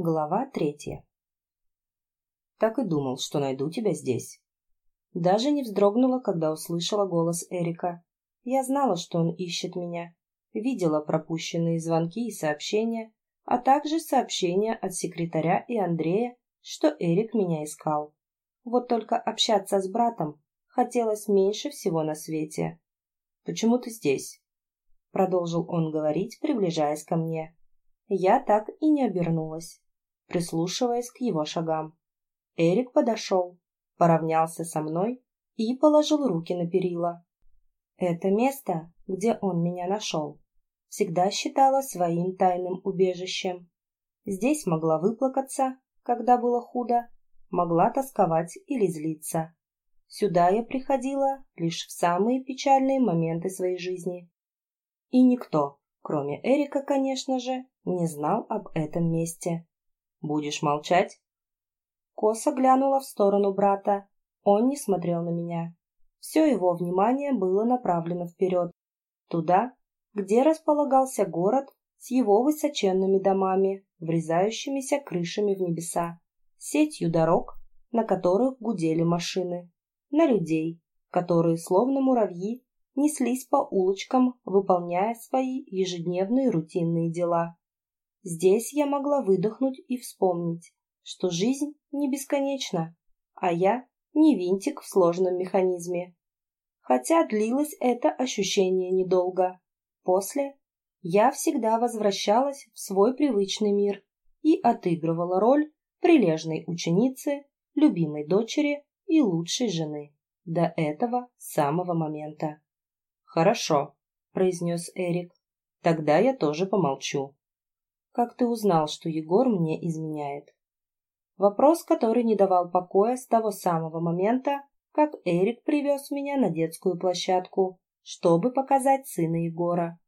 Глава третья. Так и думал, что найду тебя здесь. Даже не вздрогнула, когда услышала голос Эрика. Я знала, что он ищет меня. Видела пропущенные звонки и сообщения, а также сообщения от секретаря и Андрея, что Эрик меня искал. Вот только общаться с братом хотелось меньше всего на свете. «Почему ты здесь?» Продолжил он говорить, приближаясь ко мне. Я так и не обернулась, прислушиваясь к его шагам. Эрик подошел, поравнялся со мной и положил руки на перила. Это место, где он меня нашел, всегда считала своим тайным убежищем. Здесь могла выплакаться, когда было худо, могла тосковать или злиться. Сюда я приходила лишь в самые печальные моменты своей жизни. И никто, кроме Эрика, конечно же, не знал об этом месте. «Будешь молчать?» Коса глянула в сторону брата. Он не смотрел на меня. Все его внимание было направлено вперед, туда, где располагался город с его высоченными домами, врезающимися крышами в небеса, сетью дорог, на которых гудели машины, на людей, которые, словно муравьи, неслись по улочкам, выполняя свои ежедневные рутинные дела. Здесь я могла выдохнуть и вспомнить, что жизнь не бесконечна, а я не винтик в сложном механизме. Хотя длилось это ощущение недолго. После я всегда возвращалась в свой привычный мир и отыгрывала роль прилежной ученицы, любимой дочери и лучшей жены до этого самого момента. «Хорошо», — произнес Эрик. «Тогда я тоже помолчу». «Как ты узнал, что Егор мне изменяет?» Вопрос, который не давал покоя с того самого момента, как Эрик привез меня на детскую площадку, чтобы показать сына Егора.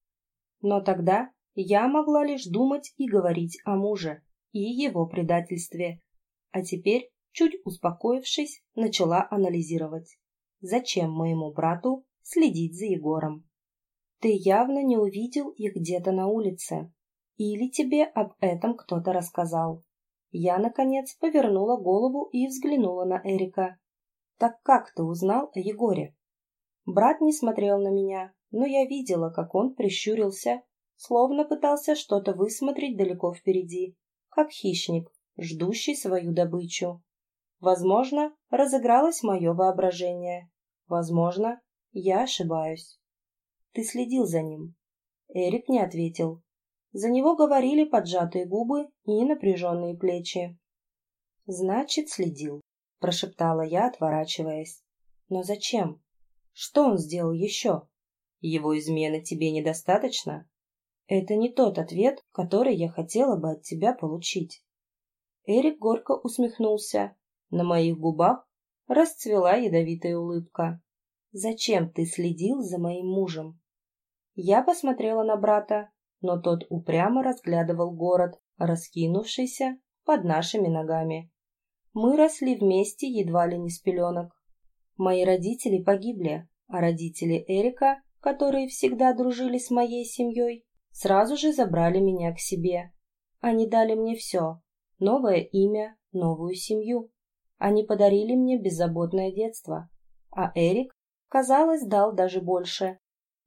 Но тогда я могла лишь думать и говорить о муже и его предательстве. А теперь, чуть успокоившись, начала анализировать, зачем моему брату следить за Егором. Ты явно не увидел их где-то на улице. Или тебе об этом кто-то рассказал. Я, наконец, повернула голову и взглянула на Эрика. Так как ты узнал о Егоре? Брат не смотрел на меня, но я видела, как он прищурился, словно пытался что-то высмотреть далеко впереди, как хищник, ждущий свою добычу. Возможно, разыгралось мое воображение. Возможно, я ошибаюсь. Ты следил за ним. Эрик не ответил. За него говорили поджатые губы и напряженные плечи. Значит, следил, прошептала я, отворачиваясь. Но зачем? Что он сделал еще? Его измены тебе недостаточно? Это не тот ответ, который я хотела бы от тебя получить. Эрик горько усмехнулся. На моих губах расцвела ядовитая улыбка. Зачем ты следил за моим мужем? Я посмотрела на брата, но тот упрямо разглядывал город, раскинувшийся под нашими ногами. Мы росли вместе едва ли не с пеленок. Мои родители погибли, а родители Эрика, которые всегда дружили с моей семьей, сразу же забрали меня к себе. Они дали мне все – новое имя, новую семью. Они подарили мне беззаботное детство. А Эрик казалось, дал даже больше.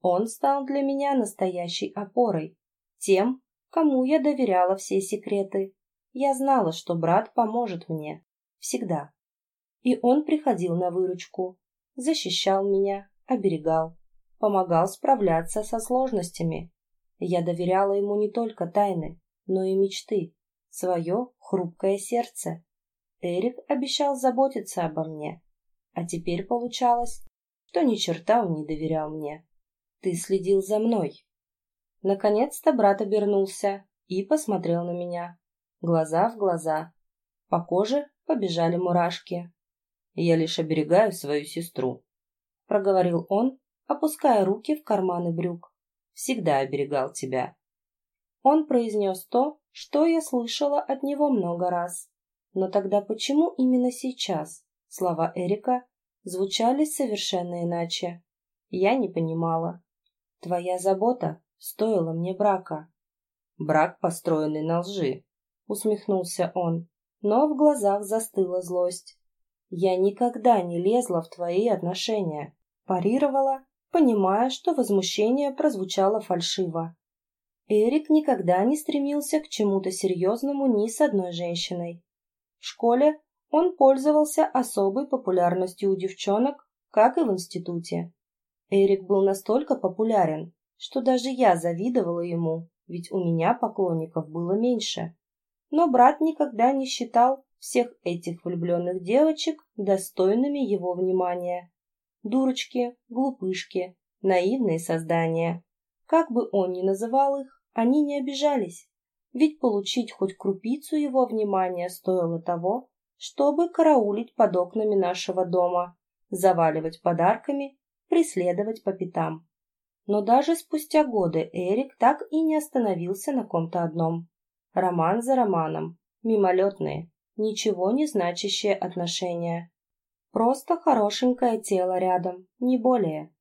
Он стал для меня настоящей опорой, тем, кому я доверяла все секреты. Я знала, что брат поможет мне. Всегда. И он приходил на выручку, защищал меня, оберегал, помогал справляться со сложностями. Я доверяла ему не только тайны, но и мечты, свое хрупкое сердце. Эрик обещал заботиться обо мне. А теперь получалось, что ни черта он не доверял мне. Ты следил за мной. Наконец-то брат обернулся и посмотрел на меня. Глаза в глаза. По коже побежали мурашки. Я лишь оберегаю свою сестру, проговорил он, опуская руки в карманы брюк. Всегда оберегал тебя. Он произнес то, что я слышала от него много раз. Но тогда почему именно сейчас? Слова Эрика звучали совершенно иначе. Я не понимала. Твоя забота стоила мне брака. Брак, построенный на лжи. — усмехнулся он, но в глазах застыла злость. «Я никогда не лезла в твои отношения», — парировала, понимая, что возмущение прозвучало фальшиво. Эрик никогда не стремился к чему-то серьезному ни с одной женщиной. В школе он пользовался особой популярностью у девчонок, как и в институте. Эрик был настолько популярен, что даже я завидовала ему, ведь у меня поклонников было меньше. Но брат никогда не считал всех этих влюбленных девочек достойными его внимания. Дурочки, глупышки, наивные создания. Как бы он ни называл их, они не обижались, ведь получить хоть крупицу его внимания стоило того, чтобы караулить под окнами нашего дома, заваливать подарками, преследовать по пятам. Но даже спустя годы Эрик так и не остановился на ком-то одном. Роман за романом, мимолетные, ничего не значащие отношения. Просто хорошенькое тело рядом, не более.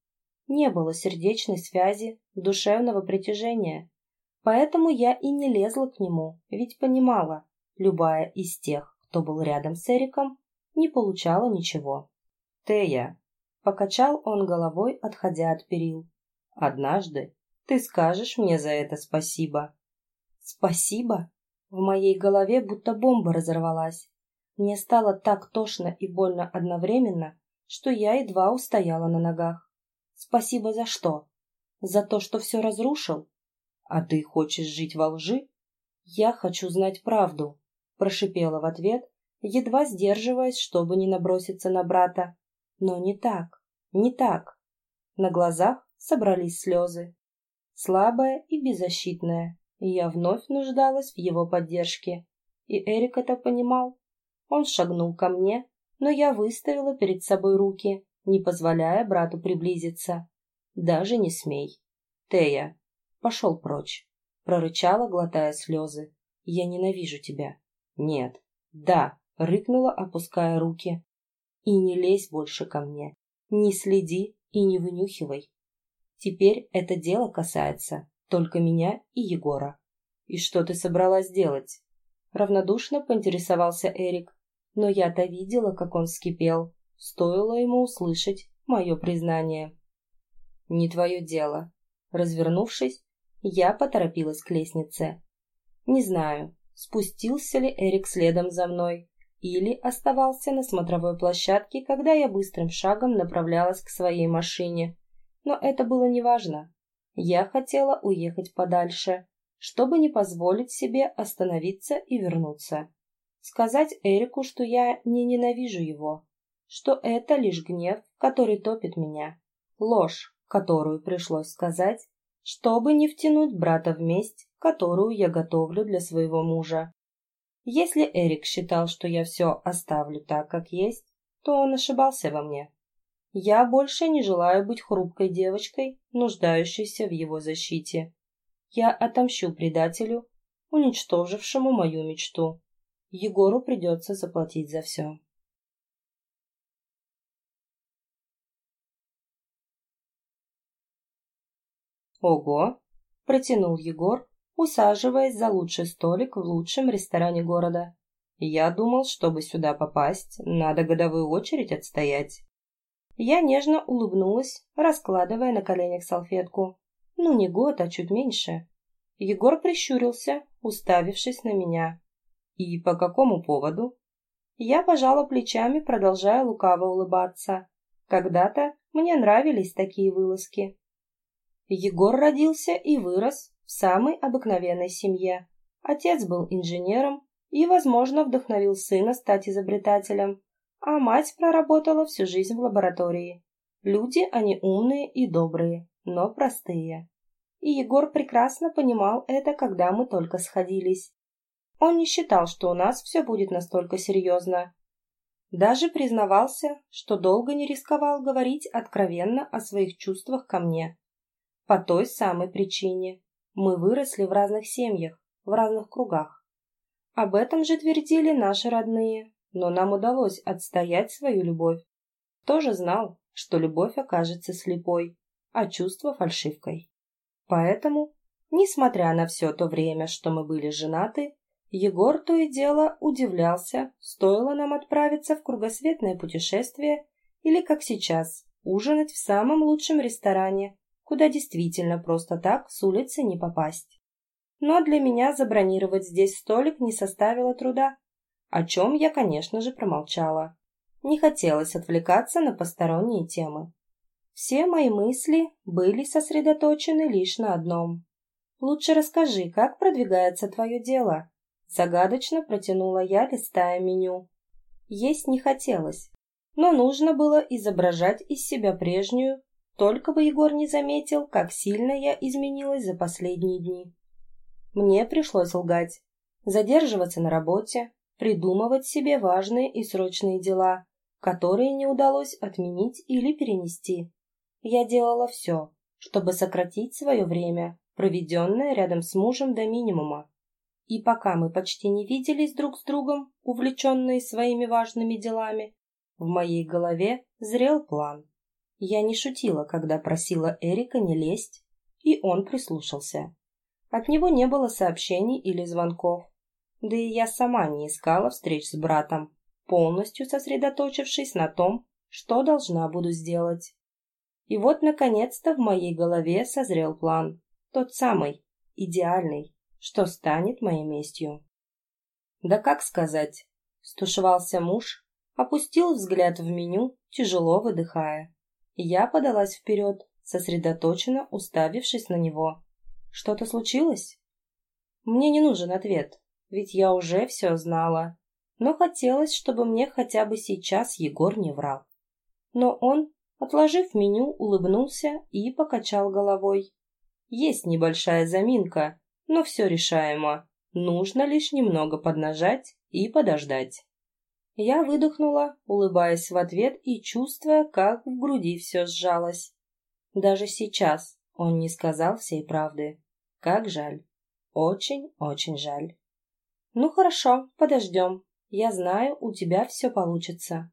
Не было сердечной связи, душевного притяжения. Поэтому я и не лезла к нему, ведь понимала, любая из тех, кто был рядом с Эриком, не получала ничего. «Тея!» — покачал он головой, отходя от перил. «Однажды ты скажешь мне за это спасибо». «Спасибо?» В моей голове будто бомба разорвалась. Мне стало так тошно и больно одновременно, что я едва устояла на ногах. Спасибо за что? За то, что все разрушил? А ты хочешь жить во лжи? Я хочу знать правду прошипела в ответ, едва сдерживаясь, чтобы не наброситься на брата. Но не так, не так. На глазах собрались слезы. Слабая и беззащитная, я вновь нуждалась в его поддержке. И Эрик это понимал. Он шагнул ко мне, но я выставила перед собой руки, не позволяя брату приблизиться. Даже не смей. Тея, пошел прочь, прорычала, глотая слезы. Я ненавижу тебя. Нет. Да, рыкнула, опуская руки. И не лезь больше ко мне. Не следи и не вынюхивай. Теперь это дело касается только меня и Егора. И что ты собралась делать? Равнодушно поинтересовался Эрик, но я-то видела, как он вскипел. Стоило ему услышать мое признание. Не твое дело. Развернувшись, я поторопилась к лестнице. Не знаю, спустился ли Эрик следом за мной или оставался на смотровой площадке, когда я быстрым шагом направлялась к своей машине. Но это было неважно. Я хотела уехать подальше, чтобы не позволить себе остановиться и вернуться. Сказать Эрику, что я не ненавижу его, что это лишь гнев, который топит меня. Ложь, которую пришлось сказать, чтобы не втянуть брата в месть, которую я готовлю для своего мужа. Если Эрик считал, что я все оставлю так, как есть, то он ошибался во мне. Я больше не желаю быть хрупкой девочкой, нуждающейся в его защите. Я отомщу предателю, уничтожившему мою мечту. Егору придется заплатить за все. Ого! Протянул Егор, усаживаясь за лучший столик в лучшем ресторане города. Я думал, чтобы сюда попасть, надо годовую очередь отстоять. Я нежно улыбнулась, раскладывая на коленях салфетку. Ну, не год, а чуть меньше. Егор прищурился, уставившись на меня. И по какому поводу? Я пожала плечами, продолжая лукаво улыбаться. Когда-то мне нравились такие вылазки. Егор родился и вырос в самой обыкновенной семье. Отец был инженером и, возможно, вдохновил сына стать изобретателем, а мать проработала всю жизнь в лаборатории. Люди они умные и добрые, но простые. И Егор прекрасно понимал это, когда мы только сходились. Он не считал, что у нас все будет настолько серьезно. Даже признавался, что долго не рисковал говорить откровенно о своих чувствах ко мне. По той самой причине. Мы выросли в разных семьях, в разных кругах. Об этом же твердили наши родные, но нам удалось отстоять свою любовь. Тоже знал, что любовь окажется слепой, а чувство фальшивкой. Поэтому, несмотря на все то время, что мы были женаты, Егор то и дело удивлялся, стоило нам отправиться в кругосветное путешествие или, как сейчас, ужинать в самом лучшем ресторане, куда действительно просто так с улицы не попасть. Но для меня забронировать здесь столик не составило труда, о чем я, конечно же, промолчала. Не хотелось отвлекаться на посторонние темы. Все мои мысли были сосредоточены лишь на одном. «Лучше расскажи, как продвигается твое дело?» Загадочно протянула я, листая меню. Есть не хотелось, но нужно было изображать из себя прежнюю, только бы Егор не заметил, как сильно я изменилась за последние дни. Мне пришлось лгать, задерживаться на работе, придумывать себе важные и срочные дела, которые не удалось отменить или перенести. Я делала все, чтобы сократить свое время, проведенное рядом с мужем до минимума. И пока мы почти не виделись друг с другом, увлеченные своими важными делами, в моей голове зрел план. Я не шутила, когда просила Эрика не лезть, и он прислушался. От него не было сообщений или звонков, да и я сама не искала встреч с братом, полностью сосредоточившись на том, что должна буду сделать. И вот, наконец-то, в моей голове созрел план, тот самый, идеальный, что станет моей местью. Да как сказать? Стушевался муж, опустил взгляд в меню, тяжело выдыхая. Я подалась вперед, сосредоточенно уставившись на него. Что-то случилось? Мне не нужен ответ, ведь я уже все знала. Но хотелось, чтобы мне хотя бы сейчас Егор не врал. Но он, отложив меню, улыбнулся и покачал головой. Есть небольшая заминка, но все решаемо. Нужно лишь немного поднажать и подождать. Я выдохнула, улыбаясь в ответ и чувствуя, как в груди все сжалось. Даже сейчас он не сказал всей правды. Как жаль. Очень-очень жаль. Ну хорошо, подождем. Я знаю, у тебя все получится.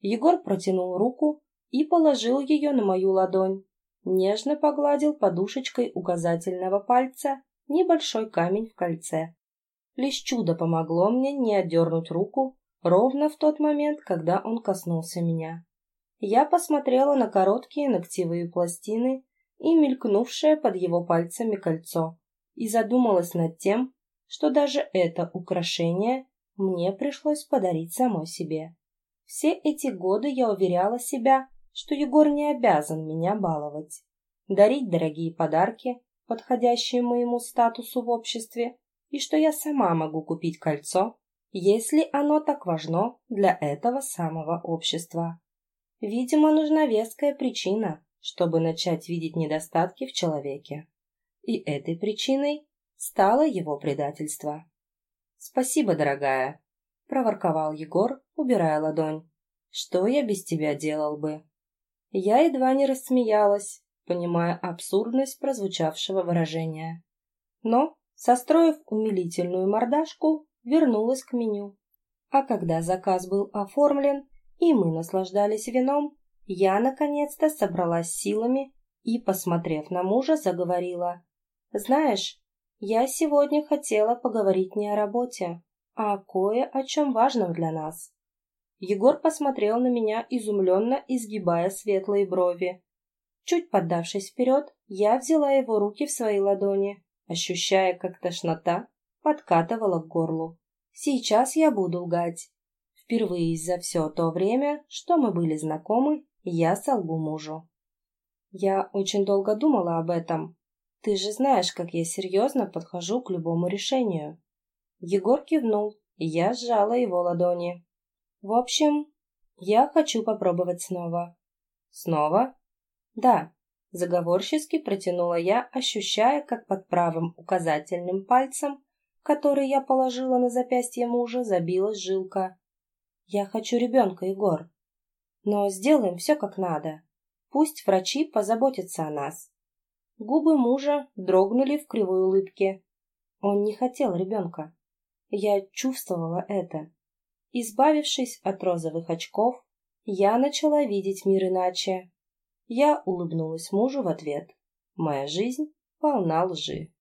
Егор протянул руку и положил ее на мою ладонь. Нежно погладил подушечкой указательного пальца небольшой камень в кольце. Лишь чудо помогло мне не отдернуть руку ровно в тот момент, когда он коснулся меня. Я посмотрела на короткие ногтевые пластины и мелькнувшее под его пальцами кольцо и задумалась над тем, что даже это украшение мне пришлось подарить самой себе. Все эти годы я уверяла себя, что Егор не обязан меня баловать, дарить дорогие подарки, подходящие моему статусу в обществе, и что я сама могу купить кольцо, если оно так важно для этого самого общества. Видимо, нужна веская причина, чтобы начать видеть недостатки в человеке. И этой причиной стало его предательство. «Спасибо, дорогая», — проворковал Егор, убирая ладонь. «Что я без тебя делал бы?» Я едва не рассмеялась, понимая абсурдность прозвучавшего выражения. Но, состроив умилительную мордашку, вернулась к меню. А когда заказ был оформлен, и мы наслаждались вином, я наконец-то собралась силами и, посмотрев на мужа, заговорила. «Знаешь, я сегодня хотела поговорить не о работе, а кое о чем важном для нас». Егор посмотрел на меня, изумленно изгибая светлые брови. Чуть поддавшись вперед, я взяла его руки в свои ладони, ощущая, как тошнота подкатывала к горлу. Сейчас я буду лгать. Впервые за все то время, что мы были знакомы, я солгу мужу. Я очень долго думала об этом. Ты же знаешь, как я серьезно подхожу к любому решению. Егор кивнул, и я сжала его ладони. В общем, я хочу попробовать снова. Снова? Да, заговорчески протянула я, ощущая, как под правым указательным пальцем, который я положила на запястье мужа, забилась жилка. Я хочу ребенка, Егор. Но сделаем все как надо. Пусть врачи позаботятся о нас. Губы мужа дрогнули в кривой улыбке. Он не хотел ребенка. Я чувствовала это. Избавившись от розовых очков, я начала видеть мир иначе. Я улыбнулась мужу в ответ. Моя жизнь полна лжи.